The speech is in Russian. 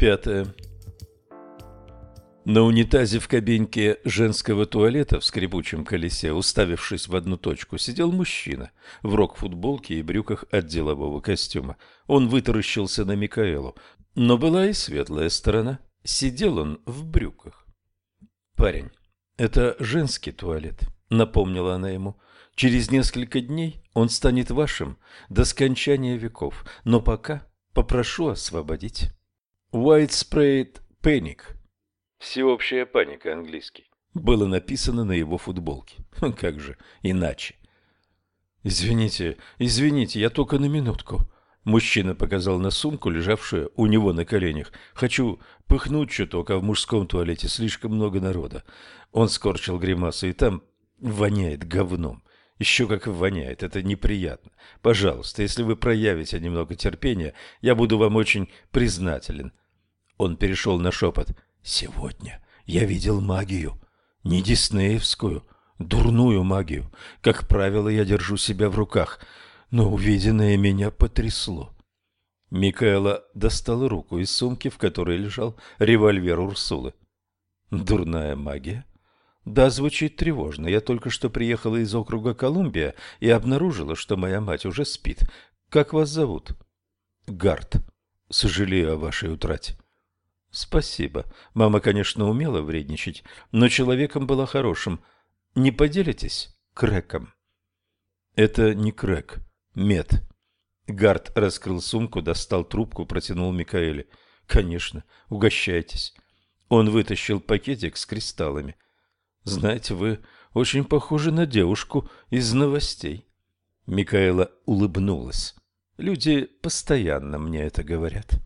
Пятое. На унитазе в кабинке женского туалета в скрипучем колесе, уставившись в одну точку, сидел мужчина в рок-футболке и брюках от делового костюма. Он вытаращился на Микаэлу, но была и светлая сторона. Сидел он в брюках. «Парень, это женский туалет», — напомнила она ему. «Через несколько дней он станет вашим до скончания веков, но пока попрошу освободить». «Widespread Panic» Всеобщая паника английский. Было написано на его футболке. Как же иначе? Извините, извините, я только на минутку. Мужчина показал на сумку, лежавшую у него на коленях. Хочу пыхнуть чуток, а в мужском туалете слишком много народа. Он скорчил гримасу, и там воняет говном. Еще как воняет, это неприятно. Пожалуйста, если вы проявите немного терпения, я буду вам очень признателен. Он перешел на шепот. Сегодня я видел магию, не диснеевскую, дурную магию. Как правило, я держу себя в руках, но увиденное меня потрясло. Микаэла достала руку из сумки, в которой лежал револьвер Урсулы. Дурная магия? Да, звучит тревожно. Я только что приехала из округа Колумбия и обнаружила, что моя мать уже спит. Как вас зовут? Гард. Сожалею о вашей утрате. Спасибо. Мама, конечно, умела вредничать, но человеком была хорошим. Не поделитесь крэком? Это не крэк. Мед. Гард раскрыл сумку, достал трубку, протянул Микаэле. Конечно, угощайтесь. Он вытащил пакетик с кристаллами. Знаете, вы очень похожи на девушку из новостей. Микаэла улыбнулась. Люди постоянно мне это говорят.